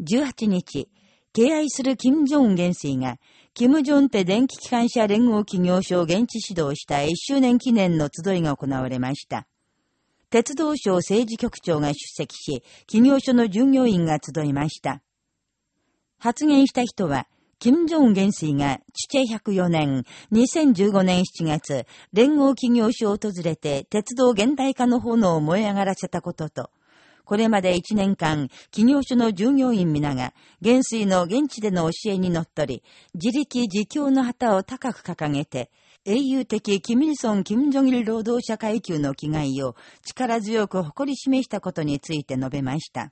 18日、敬愛する金正恩元帥が、金正恩テ電気機関車連合企業所を現地指導した1周年記念の集いが行われました。鉄道省政治局長が出席し、企業所の従業員が集いました。発言した人は、金正恩元帥が、チチェ104年、2015年7月、連合企業所を訪れて、鉄道現代化の炎を燃え上がらせたことと、これまで1年間、企業所の従業員皆が、元帥の現地での教えにのっとり、自力自強の旗を高く掲げて、英雄的キミルソン・キム・ジョギル労働者階級の気概を力強く誇り示したことについて述べました。